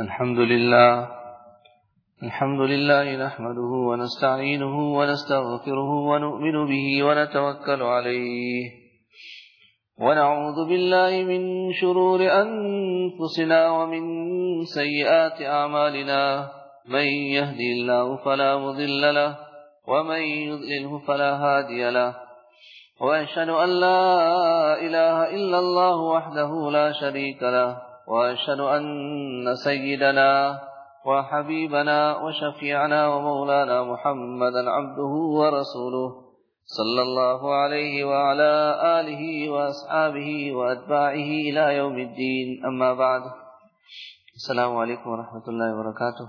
الحمد لله الحمد لله نحمده ونستعينه ونستغفره ونؤمن به ونتوكل عليه. ونعوذ بالله من شرور أنفسنا ومن سيئات أعمالنا. من يهدي الله فلا مضل له، ومن يضلله فلا هادي له. وأشهد أن لا إله إلا الله وحده لا شريك له. وأشهد أن سيدنا وحبيبنا وشفيعنا ومولانا محمدا عبده ورسوله صلى الله عليه وعلى آله وأصحابه وأتباعه إلى يوم الدين. أما بعد السلام عليكم ورحمة الله وبركاته.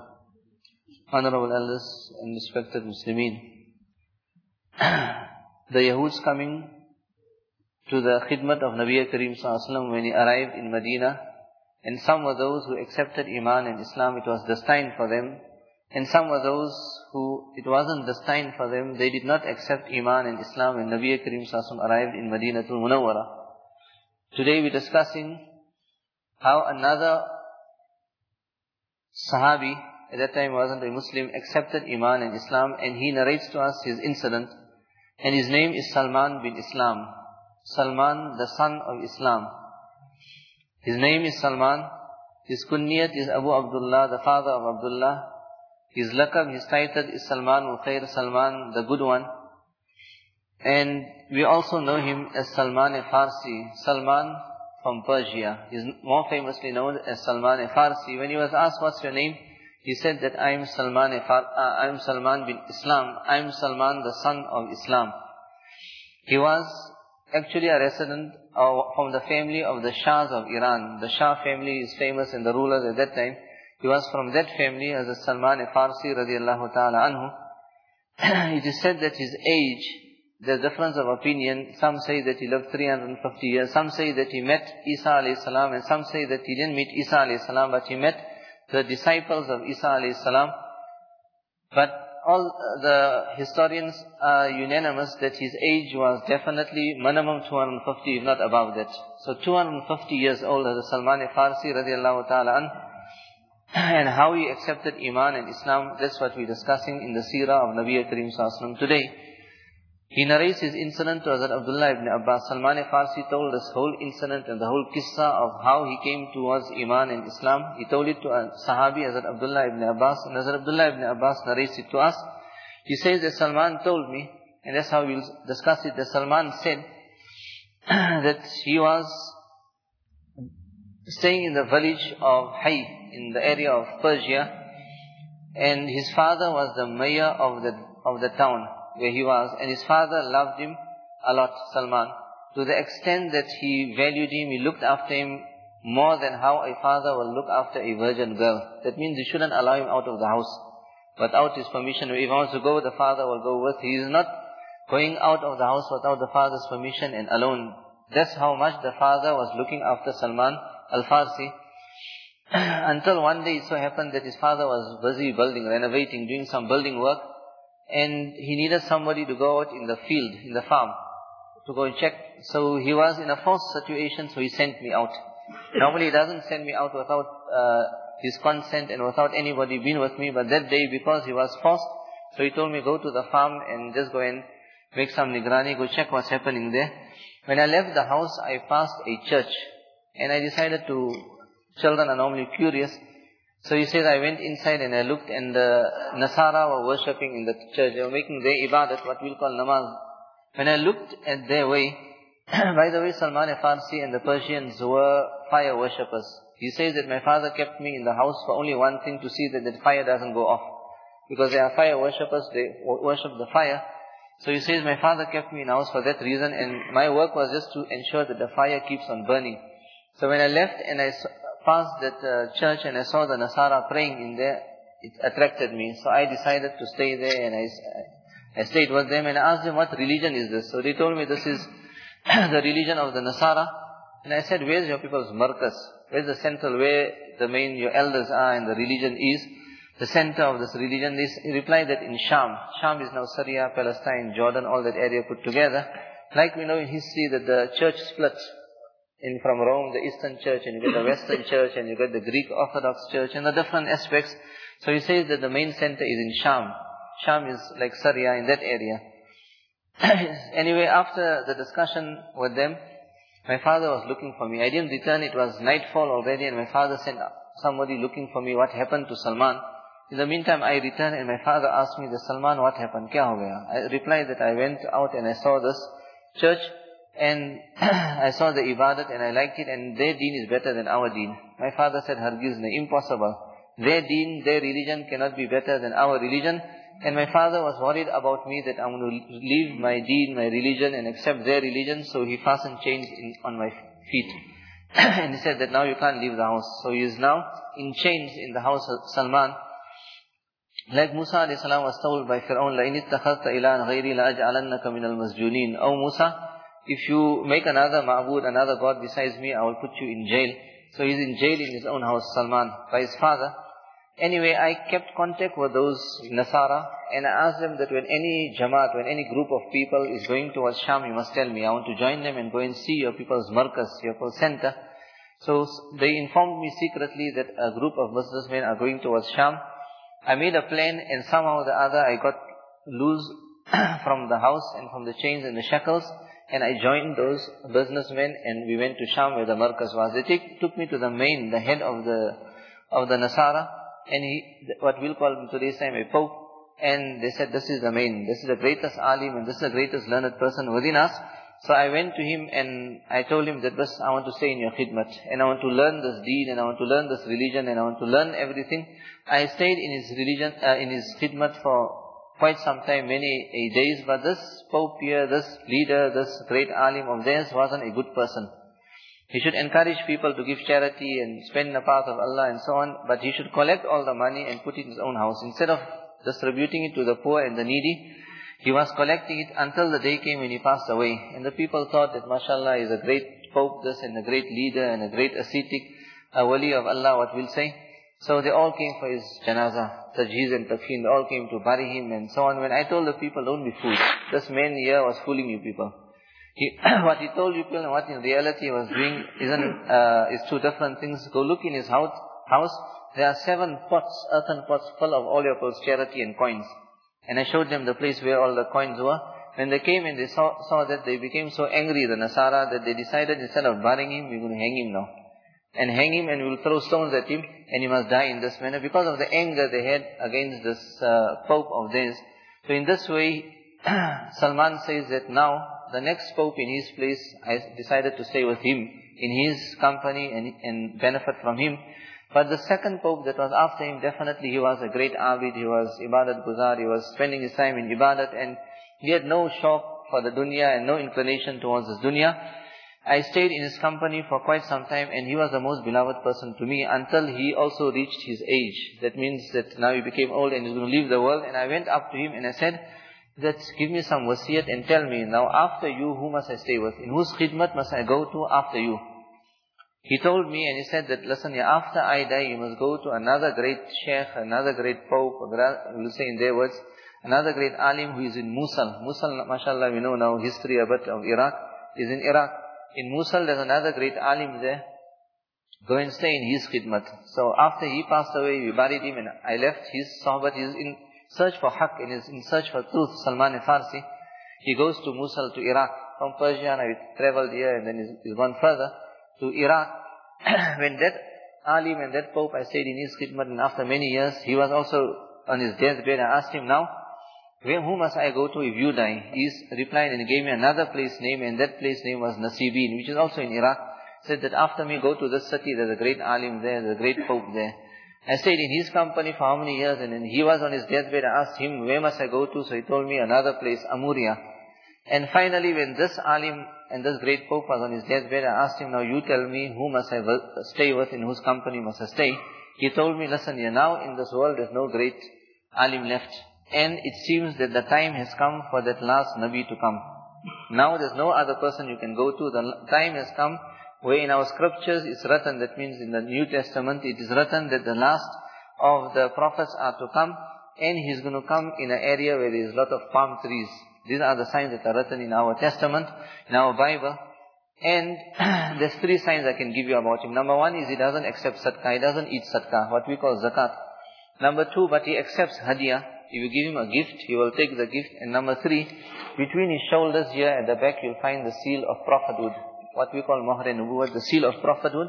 Honorable elders and respected Muslimin The Yahuds coming to the khidmat of Nabi Kareem Sallallahu when he arrived in Medina and some were those who accepted Iman and Islam, it was destined for them. And some were those who, it wasn't destined for them, they did not accept Iman and Islam when Nabi Kareem Sallallahu arrived in Madinatul Munawwara. Today we're discussing how another Sahabi, at that time wasn't a Muslim, accepted Iman and Islam and he narrates to us his incident. And his name is Salman bin Islam. Salman, the son of Islam. His name is Salman. His kunyat is Abu Abdullah, the father of Abdullah. His lakab, his title is Salman Ukhair Salman, the good one. And we also know him as Salman a Farsi. Salman from Persia. He is more famously known as Salman a Farsi. When he was asked, what's your name? He said that I am Salman, uh, I am Salman bin Islam. I am Salman, the son of Islam. He was actually a resident of, from the family of the Shahs of Iran. The Shah family is famous and the rulers at that time. He was from that family as a Salman Farsi radiallahu ta'ala anhu. it is said that his age, there's difference of opinion. Some say that he lived 350 years. Some say that he met Isa alayhi salam and some say that he didn't meet Isa alayhi salam but he met the disciples of Isa alayhi salam. But all the historians are unanimous that his age was definitely minimum 250, if not above that. So 250 years old as Salman Farsi radiallahu ta'ala an. And how he accepted Iman and Islam, that's what we're discussing in the seerah of Nabi Kareem Sallallahu today. He narrates his incident to Hazrat Abdullah ibn Abbas. Salman Farsi told this whole incident and the whole qissa of how he came towards Iman and Islam. He told it to a Sahabi, Hazrat Abdullah ibn Abbas. And Hazrat Abdullah ibn Abbas narrates it to us. He says that Salman told me, and that's how we'll discuss it, that Salman said that he was staying in the village of Hay, in the area of Persia, and his father was the mayor of the, of the town where he was, and his father loved him a lot, Salman, to the extent that he valued him, he looked after him more than how a father will look after a virgin girl. That means you shouldn't allow him out of the house without his permission. If he wants to go, the father will go with. He is not going out of the house without the father's permission and alone. That's how much the father was looking after Salman al-Farsi. Until one day it so happened that his father was busy building, renovating, doing some building work. And he needed somebody to go out in the field, in the farm, to go and check. So he was in a forced situation, so he sent me out. Normally he doesn't send me out without uh, his consent and without anybody being with me. But that day, because he was forced, so he told me go to the farm and just go and make some nigrani, go check what's happening there. When I left the house, I passed a church. And I decided to, children are normally curious. So he says, I went inside and I looked and the Nasara were worshipping in the church. They were making their ibadat, what we'll call namaz. When I looked at their way, by the way, Salman Farsi and the Persians were fire worshippers. He says that my father kept me in the house for only one thing, to see that the fire doesn't go off. Because they are fire worshippers, they worship the fire. So he says my father kept me in the house for that reason and my work was just to ensure that the fire keeps on burning. So when I left and I passed that uh, church and I saw the Nasara praying in there, it attracted me. So I decided to stay there and I, I stayed with them and I asked them what religion is this. So they told me this is the religion of the Nasara. And I said, where's your people's markaz? Where's the central where the main, your elders are and the religion is? The center of this religion. They replied that in Sham. Sham is now Syria, Palestine, Jordan, all that area put together. Like we know in history that the church split in from Rome, the Eastern Church, and you get the Western Church, and you get the Greek Orthodox Church, and the different aspects. So he says that the main center is in Sham. Sham is like Syria in that area. anyway, after the discussion with them, my father was looking for me. I didn't return, it was nightfall already, and my father sent somebody looking for me, what happened to Salman. In the meantime, I returned and my father asked me, the Salman, what happened? Kya ho gaya? I replied that I went out and I saw this church and I saw the ibadat and I liked it and their deen is better than our deen. My father said, Hargiz impossible. Their deen, their religion cannot be better than our religion. And my father was worried about me that I'm going to leave my deen, my religion and accept their religion. So he fastened chains in, on my feet. and he said that now you can't leave the house. So he is now in chains in the house of Salman. Like Musa was told by Fir'aun, لَإِنِ اتَّخَذْتَ إِلَهًا غَيْرِي لَأَجْعَلَنَّكَ مِنَ الْمَسْجُونِينَ Oh Musa, if you make another ma'bud, another god besides me, I will put you in jail. So he's in jail in his own house, Salman, by his father. Anyway, I kept contact with those Nasara and I asked them that when any Jamaat, when any group of people is going towards Sham, you must tell me. I want to join them and go and see your people's markaz, your people's center. So they informed me secretly that a group of businessmen are going towards Sham. I made a plan and somehow or the other I got loose from the house and from the chains and the shackles. And I joined those businessmen and we went to Sham where the Markaz was. They take, took me to the main, the head of the, of the Nasara. And he, what we'll call today's time a Pope. And they said, this is the main, this is the greatest alim and this is the greatest learned person within us. So I went to him and I told him that this, I want to stay in your khidmat. And I want to learn this deed and I want to learn this religion and I want to learn everything. I stayed in his religion, uh, in his khidmat for quite some time, many eh, days, but this Pope here, this leader, this great alim of theirs wasn't a good person. He should encourage people to give charity and spend the path of Allah and so on, but he should collect all the money and put it in his own house. Instead of distributing it to the poor and the needy, he was collecting it until the day came when he passed away. And the people thought that mashallah is a great Pope this and a great leader and a great ascetic, a wali of Allah, what we'll say. So they all came for his janazah, tajheez and takfeen, they all came to bury him and so on. When I told the people, don't be fooled. This man here was fooling you people. He, what he told you people and what in reality he was doing isn't, uh, is two different things. Go look in his house, house. There are seven pots, earthen pots full of all your people's charity and coins. And I showed them the place where all the coins were. When they came and they saw, saw that, they became so angry, the Nasara, that they decided instead of burying him, we're going to hang him now and hang him and we will throw stones at him and he must die in this manner because of the anger they had against this uh, Pope of theirs. So in this way, Salman says that now the next Pope in his place, I decided to stay with him in his company and, and benefit from him. But the second Pope that was after him, definitely he was a great Abid, he was Ibadat Guzar, he was spending his time in Ibadat and he had no shop for the dunya and no inclination towards this dunya. I stayed in his company for quite some time and he was the most beloved person to me until he also reached his age. That means that now he became old and he's going to leave the world. And I went up to him and I said, that give me some wasiyat and tell me, now after you, who must I stay with? In whose khidmat must I go to after you? He told me and he said that, listen, after I die, you must go to another great sheikh, another great pope, we'll say in their words, another great alim who is in Mosul. Mosul, mashallah, we know now history a bit of Iraq, is in Iraq. In Mosul, there's another great alim there. Go and stay in his khidmat. So after he passed away, we buried him and I left his sohbat. He's in search for haqq and is in search for truth. Salman Farsi. He goes to Mosul, to Iraq. From Persia, and I traveled here and then he's gone further to Iraq. when that alim and that pope, I stayed in his khidmat and after many years, he was also on his deathbed. I asked him now, where, who must I go to if you die? He replied and gave me another place name and that place name was Nasibin, which is also in Iraq. Said that after me go to this city, there's a great alim there, there's a great pope there. I stayed in his company for how many years and he was on his deathbed. I asked him, where must I go to? So he told me another place, Amuria. And finally when this alim and this great pope was on his deathbed, I asked him, now you tell me who must I stay with, in whose company must I stay? He told me, listen, you're now in this world, there's no great alim left. And it seems that the time has come for that last Nabi to come. Now there's no other person you can go to. The time has come where in our scriptures it's written, that means in the New Testament, it is written that the last of the prophets are to come and he's going to come in an area where there is a lot of palm trees. These are the signs that are written in our Testament, in our Bible. And there's three signs I can give you about him. Number one is he doesn't accept sadaqah, he doesn't eat sadaqah, what we call zakat. Number two, but he accepts hadiyah. If you give him a gift, he will take the gift. And number three, between his shoulders here at the back, you'll find the seal of prophethood. What we call Mahr Nubuwwat, the seal of prophethood.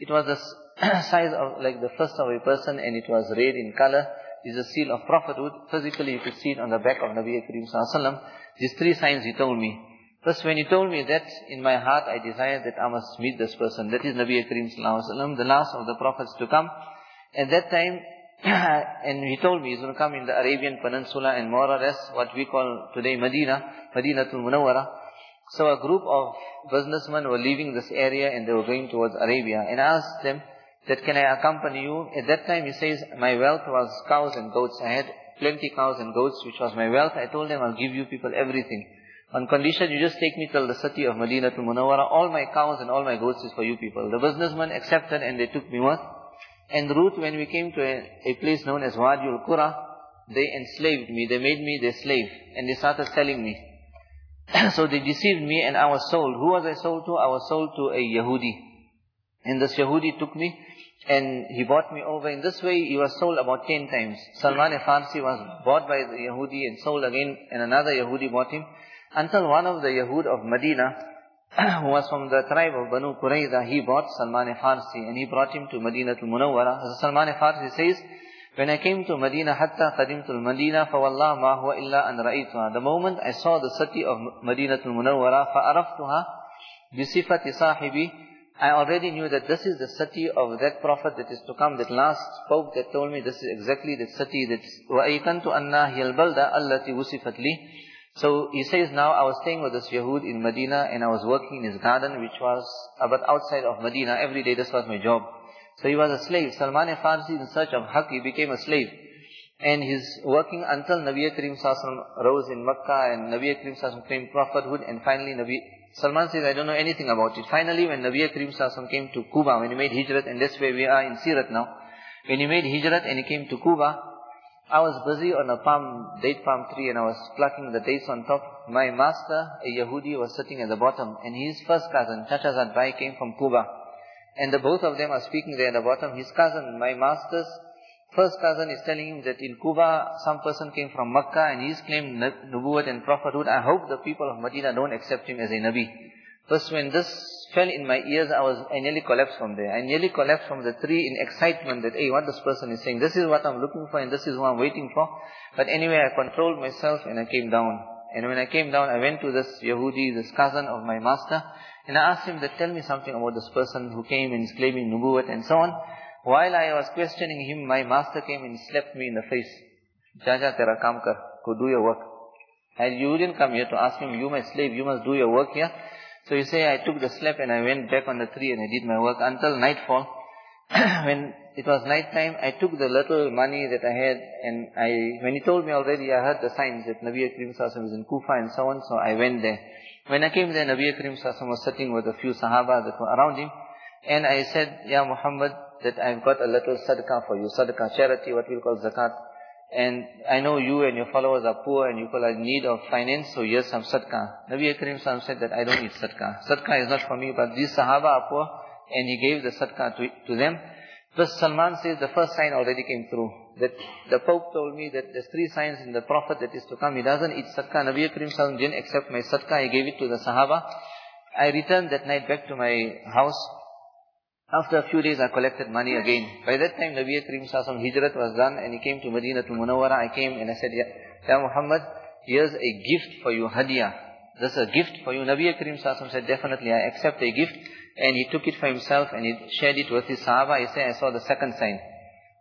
It was the size of like the first of a person and it was red in color. Is a seal of prophethood. Physically, you could see it on the back of Nabi Karim Sallallahu These three signs he told me. First, when he told me that, in my heart I desired that I must meet this person. That is Nabi Karim Sallallahu the last of the prophets to come. At that time, and he told me he's going to come in the Arabian Peninsula and more or less what we call today Medina, Madinatul Munawwara. So a group of businessmen were leaving this area and they were going towards Arabia. And I asked them that can I accompany you? At that time he says my wealth was cows and goats. I had plenty cows and goats which was my wealth. I told them I'll give you people everything. On condition you just take me till the city of Madinatul Munawwara. All my cows and all my goats is for you people. The businessmen accepted and they took me with. En route, when we came to a, a place known as Wadiul Qura, they enslaved me, they made me their slave, and they started selling me. so they deceived me and I was sold. Who was I sold to? I was sold to a Yahudi. And this Yahudi took me and he bought me over. In this way, he was sold about ten times. Salman al-Farsi was bought by the Yahudi and sold again, and another Yahudi bought him. Until one of the Yahud of Medina was from the tribe of Banu Qurayza, he bought Salman Farsi and he brought him to Medina to Munawwara. As Salman Farsi says, when I came to Medina, hatta qadimtul Medina, فوالله ما هو إلا أن رأيتها. The moment I saw the city of Medina to Munawwara, فعرفتها بصفة صاحبي, I already knew that this is the city of that prophet that is to come, that last pope that told me this is exactly the city that وَأَيْقَنْتُ أَنَّا هِيَ الْبَلْدَ الَّتِي وُصِفَتْ لِي so he says now I was staying with this Yahud in Medina and I was working in his garden which was uh, about outside of Medina. Every day this was my job. So he was a slave. Salman Farsi in search of haq, he became a slave. And he's working until Nabi Karim Sassam rose in Makkah and Nabi Karim Sassam came prophethood and finally Nabi Salman says, I don't know anything about it. Finally, when Nabi Karim Sassam came to Kuba, when he made Hijrat, and that's where we are in Sirat now, when he made Hijrat and he came to Kuba, I was busy on a palm, date palm tree and I was plucking the dates on top. My master, a Yahudi, was sitting at the bottom and his first cousin, Chachazad Bhai, came from Quba. And the both of them are speaking there at the bottom. His cousin, my master's first cousin is telling him that in Quba, some person came from Makkah and he's claimed Nubuwwat and prophethood. I hope the people of Medina don't accept him as a Nabi. First when this fell in my ears, I was, I nearly collapsed from there. I nearly collapsed from the tree in excitement that, hey, what this person is saying, this is what I'm looking for and this is what I'm waiting for. But anyway, I controlled myself and I came down. And when I came down, I went to this Yahudi, this cousin of my master, and I asked him to tell me something about this person who came and is claiming nubuwwat and so on. While I was questioning him, my master came and slapped me in the face. Jaja tera kam kar, go do your work. And you didn't come here to ask him, you my slave, you must do your work here. So you say, I took the slap and I went back on the tree and I did my work until nightfall. when it was night time, I took the little money that I had and I, when he told me already, I heard the signs that Nabi Karim Sassam was in Quba and so on, so I went there. When I came there, Nabi Karim Sassam was sitting with a few Sahaba that were around him, and I said, Ya Muhammad, that I've got a little sadaqah for you, sadaqah, charity, what we call zakat. And I know you and your followers are poor and you are in need of finance, so here's some sadaqah. Nabi Karim said that I don't need sadaqah. Sadaqah is not for me, but these Sahaba are poor, and he gave the sadaqah to, to them. Thus Salman says the first sign already came through. That the Pope told me that there's three signs in the Prophet that is to come. He doesn't eat sadaqah. Nabi Karim didn't accept my sadaqah. He gave it to the Sahaba. I returned that night back to my house. After a few days, I collected money again. By that time, Nabi Karim Sassam Hijrat was done and he came to Medina to Munawwara. I came and I said, Ya, ya Muhammad, here's a gift for you, hadiyah. This is a gift for you. Nabi Karim Sassam said, definitely, I accept a gift. And he took it for himself and he shared it with his Sahaba. He said, I saw the second sign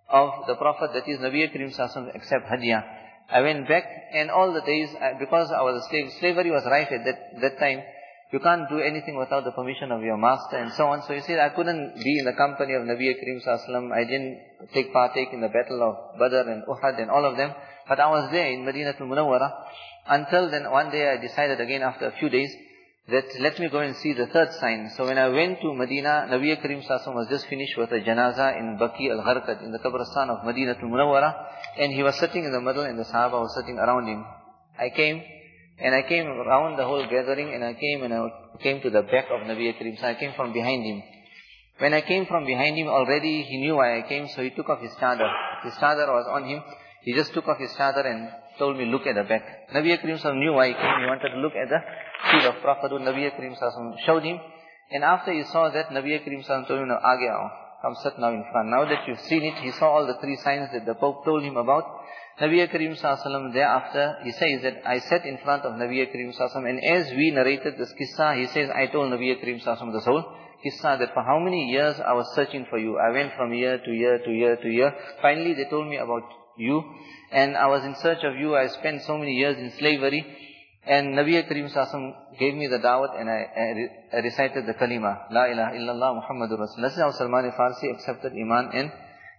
of the Prophet, that is Nabi Karim Sassam, accept hadiyah. I went back and all the days, because I was a slave, slavery was rife at that, that time. You can't do anything without the permission of your master and so on. So you see, I couldn't be in the company of Nabi Karim Sallallahu I didn't take partake in the battle of Badr and Uhud and all of them. But I was there in Madinatul Munawwara. Until then, one day I decided again after a few days that let me go and see the third sign. So when I went to Medina, Nabi Karim Sallallahu was just finished with a janaza in Baki al-Gharqad, in the Qabristan of Madinatul Munawwara. And he was sitting in the middle and the Sahaba was sitting around him. I came and I came around the whole gathering and I came and I came to the back of Nabi Karim. So I came from behind him. When I came from behind him already, he knew why I came, so he took off his chadar. His chadar was on him. He just took off his chadar and told me, look at the back. Nabi Karim knew why he came. He wanted to look at the feet of Prophet. Nabi Karim showed him. And after he saw that, Nabi Karim told him. Come sit now in front. Now that you've seen it, he saw all the three signs that the Pope told him about. Nabi Karim Sallallahu thereafter, he says that I sat in front of Nabi Karim Sallallahu and as we narrated this kissa, he says, I told Nabi Karim Sallallahu this whole kissa that for how many years I was searching for you. I went from year to year to year to year. Finally they told me about you and I was in search of you. I spent so many years in slavery. And Nabi Karim Sallallahu gave me the dawat and I, I, recited the kalima, La ilaha illallah Muhammadur Rasul. This is how Salman Farsi accepted Iman and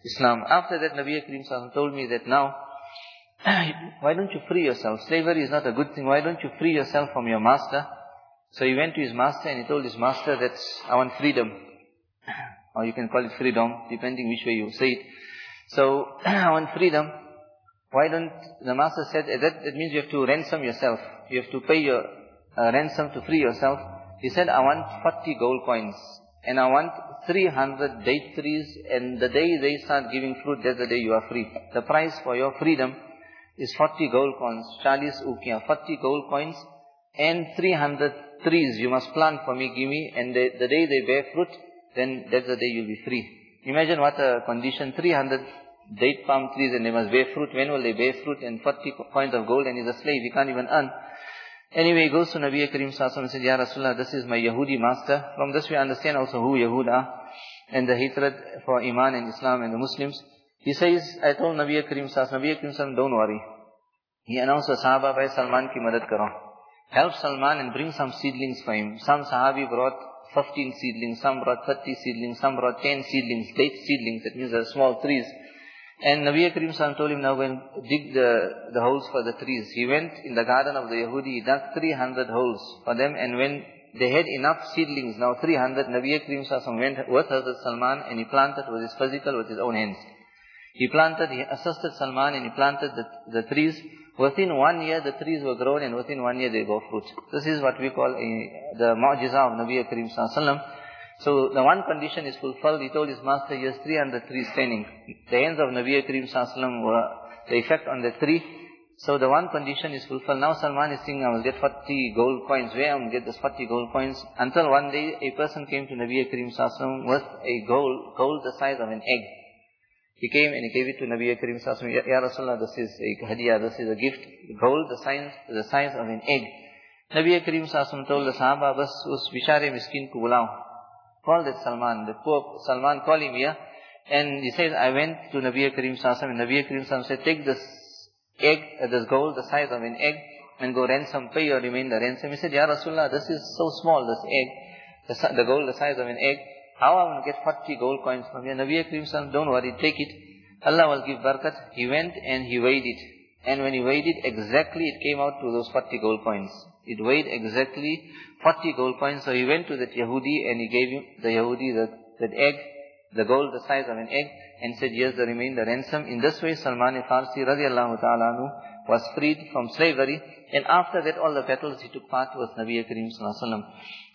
Islam. After that Nabi Karim Sallallahu told me that now, why don't you free yourself? Slavery is not a good thing. Why don't you free yourself from your master? So he went to his master and he told his master that I want freedom. Or you can call it freedom, depending which way you say it. So, I want freedom. Why don't, the master said, that, that means you have to ransom yourself. You have to pay your uh, ransom to free yourself. He said, I want 40 gold coins. And I want 300 date trees. And the day they start giving fruit, that's the day you are free. The price for your freedom is 40 gold coins, Charles ukia, 40 gold coins and 300 trees you must plant for me, give me, and the, the day they bear fruit, then that's the day you'll be free. Imagine what a condition, 300 date palm trees and they must bear fruit. When will they bear fruit? And 40 coins of gold and he's a slave, he can't even earn. Anyway, he goes to Nabi Karim Sallallahu and says, Ya Rasulullah, this is my Yahudi master. From this we understand also who Yahud are and the hatred for Iman and Islam and the Muslims. He says, I told Nabi Karim Sallallahu Nabi Karim Sallallahu don't worry. He announced to Sahaba, by Salman ki madad karo. Help Salman and bring some seedlings for him. Some Sahabi brought 15 seedlings, some brought 30 seedlings, some brought 10 seedlings, date seedlings, that means the small trees. And Nabi Karim Sallallahu told him, now go and dig the, the holes for the trees. He went in the garden of the Yahudi, he dug 300 holes for them, and when they had enough seedlings, now 300, Nabi Karim Sallallahu went with Hazrat Salman and he planted with his physical, with his own hands. He planted, he assisted Salman and he planted the, the trees. Within one year, the trees were grown and within one year they bore fruit. This is what we call a, the mu'jiza of Nabi Karim Sallallahu So the one condition is fulfilled. He told his master, he has 300 trees standing. The hands of Nabi Karim Sallallahu were the effect on the tree. So the one condition is fulfilled. Now Salman is saying, I will get 40 gold coins. Where I will get this 40 gold coins? Until one day, a person came to Nabi Karim Sallallahu with a gold, gold the size of an egg. He came and he gave it to Nabi Karim Sallallahu Ya, Rasulullah, this is a hadiyah, this is a gift. Gold, the size, the size of an egg. Nabi Karim Sallallahu told the Sahaba, bas us bishare miskin ko bulao. Call that Salman, the poor Salman, call him here. And he says, I went to Nabi Karim Sallallahu and Nabi Karim Sallallahu said, take this egg, uh, this gold, the size of an egg, and go ransom, pay your remainder ransom. He said, Ya Rasulullah, this is so small, this egg, the, the gold, the size of an egg. How I will get 40 gold coins from you? Nabi Akrim don't worry, take it. Allah will give barakat. He went and he weighed it. And when he weighed it, exactly it came out to those 40 gold coins. It weighed exactly 40 gold coins. So he went to that Yahudi and he gave him, the Yahudi, that, that egg, the gold the size of an egg, and said, yes, the remain the ransom. In this way, Salman Farsi radiallahu ta'ala was freed from slavery. And after that, all the battles he took part with Nabi Karim sallallahu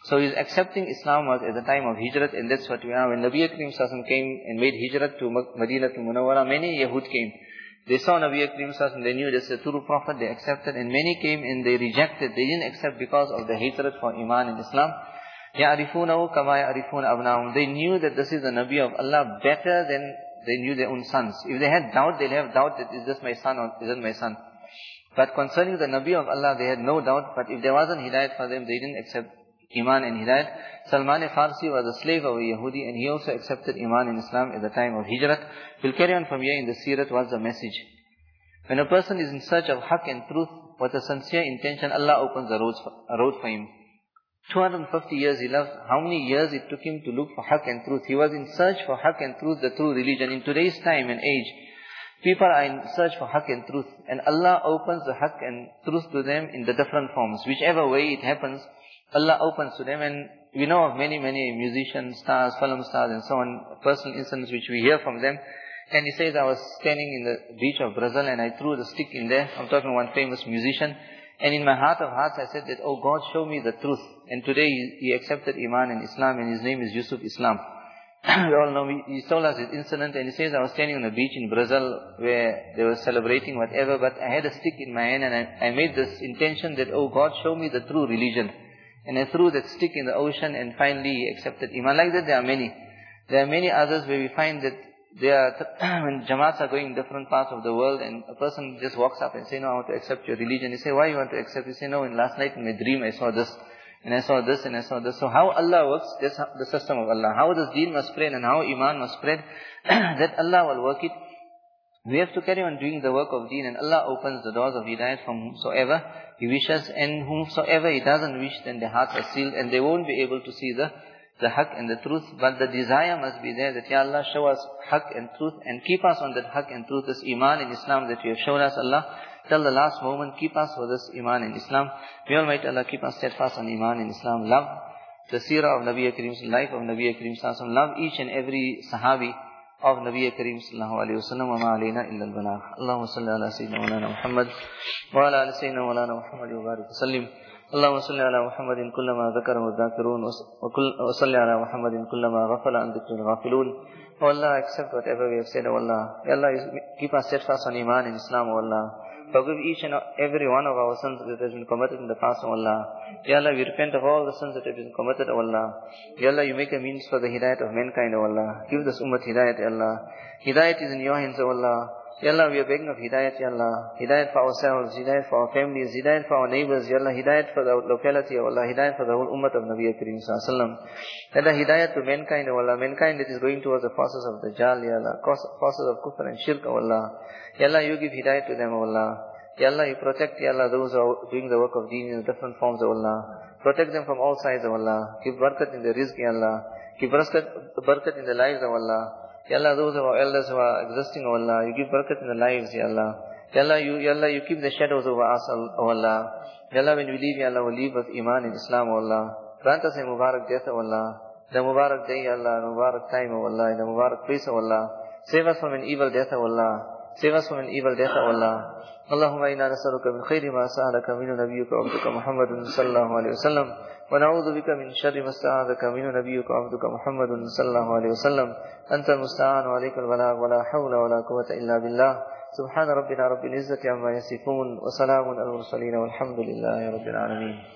so his accepting Islam was at the time of Hijrat, and that's what we are. When Nabi Akrim Sassam came and made Hijrat to Medina to Munawwara, many Yahud came. They saw Nabi Akrim Sassam, they knew this is a true prophet, they accepted, and many came and they rejected. They didn't accept because of the hatred for Iman and Islam. يَعْرِفُونَهُ كَمَا يَعْرِفُونَ أَبْنَاهُمْ They knew that this is the Nabi of Allah better than they knew their own sons. If they had doubt, they'll have doubt that is this my son or isn't my son. But concerning the Nabi of Allah, they had no doubt, but if there wasn't hidayat for them, they didn't accept Iman and Hidayat. Salman Farsi was a slave of a Yahudi and he also accepted Iman in Islam at the time of Hijrat. We'll carry on from here in the Sirat. What's the message? When a person is in search of haqq and truth with a sincere intention, Allah opens a road for, him. 250 years he loved. How many years it took him to look for haqq and truth? He was in search for haqq and truth, the true religion. In today's time and age, people are in search for haqq and truth. And Allah opens the haqq and truth to them in the different forms. Whichever way it happens, Allah opens to them and we know of many, many musicians, stars, film stars and so on, personal incidents which we hear from them. And he says, I was standing in the beach of Brazil and I threw the stick in there. I'm talking one famous musician. And in my heart of hearts, I said that, oh God, show me the truth. And today he, he accepted Iman and Islam, and his name is Yusuf Islam. We all know, he told us this incident, and he says, I was standing on a beach in Brazil where they were celebrating whatever, but I had a stick in my hand, and I, I made this intention that, oh God, show me the true religion. And I threw that stick in the ocean, and finally he accepted Iman. Like that, there are many. There are many others where we find that there are, when Jamaats are going in different parts of the world and a person just walks up and say, no, I want to accept your religion. You say, why you want to accept? You say, no, in last night in my dream I saw this and I saw this and I saw this. So how Allah works, that's the system of Allah. How this deen must spread and how Iman must spread, that Allah will work it. We have to carry on doing the work of deen and Allah opens the doors of hidayat from whomsoever He wishes and whomsoever He doesn't wish then their hearts are sealed and they won't be able to see the the haqq and the truth, but the desire must be there that, Ya Allah, show us haqq and truth and keep us on that haqq and truth, this iman in Islam that you have shown us, Allah till the last moment, keep us with this Iman in Islam. May Almighty Allah keep us steadfast on Iman in Islam. Love the seerah of Nabi Kareem's life of Nabi Kareem Sallallahu Love each and every Sahabi of Nabi Kareem Sallallahu Alaihi Wasallam. Wa ma alayna illa al-balagh. Allahumma salli ala Sayyidina Mawlana Muhammad wa ala ala Sayyidina Mawlana Muhammad wa barik wa sallim. اللهم صل على محمد كلما ذكر والذاكرون وصل على محمد كلما غفل عن ذكر الغافلون Oh Allah, accept whatever we have said, Oh Allah. May keep us steadfast on Iman in Islam, Oh Allah. Forgive each and every one of our sins that has been committed in the past, O Allah. Ya Allah, we repent of all the sins that have been committed, O Allah. Ya Allah, you make a means for the hidayat of mankind, O Allah. Give this ummah hidayat, Ya Allah. Hidayat is in your hands, O Allah. Ya Allah, we are begging of hidayat, Ya Allah. Hidayat for ourselves, hidayat for our families, hidayat for our neighbors, Ya Allah. Hidayat for the locality, Ya Allah. Hidayat for the whole ummah of Nabi Kareem Sallallahu Ya Allah, hidayat to mankind, Ya Allah. Mankind that is going towards the forces of the Jal, Ya Allah. Forces of kufr and shirk, Ya Allah. Ya Allah, you give hidayat to them, Ya Allah. Ya Allah, you protect, Ya Allah, those who are doing the work of deen in different forms, Ya Allah. Protect them from all sides, Ya Allah. Give barakat in the rizq, Ya Allah. Give barakat in the lives, Ya Allah. Ya Allah, those of our elders who are existing, O Allah, you give barakah in the lives, Ya Allah. Ya Allah, you, ya Allah, you keep the shadows over us, O Allah. Ya Allah, when we leave, Ya Allah, we leave with Iman in Islam, O Allah. Grant us a Mubarak death, O Allah. The Mubarak day, Ya Allah, the Mubarak time, O Allah, the Mubarak place, O Allah. Save us from an evil death, O Allah. Save us from an evil death, O Allah. Allahumma inna nasaluka min khayri ma sa'alaka min nabiyyuka abduka Muhammadun sallallahu alayhi wa sallam. ونعوذ بك من شر ما استعاذك منه نبيك وعبدك محمد صلى الله عليه وسلم. أنت المستعان وعليك البلاغ ولا حول ولا قوة إلا بالله. سبحان ربنا رب العزة عما يصفون وسلام على المرسلين والحمد لله رب العالمين.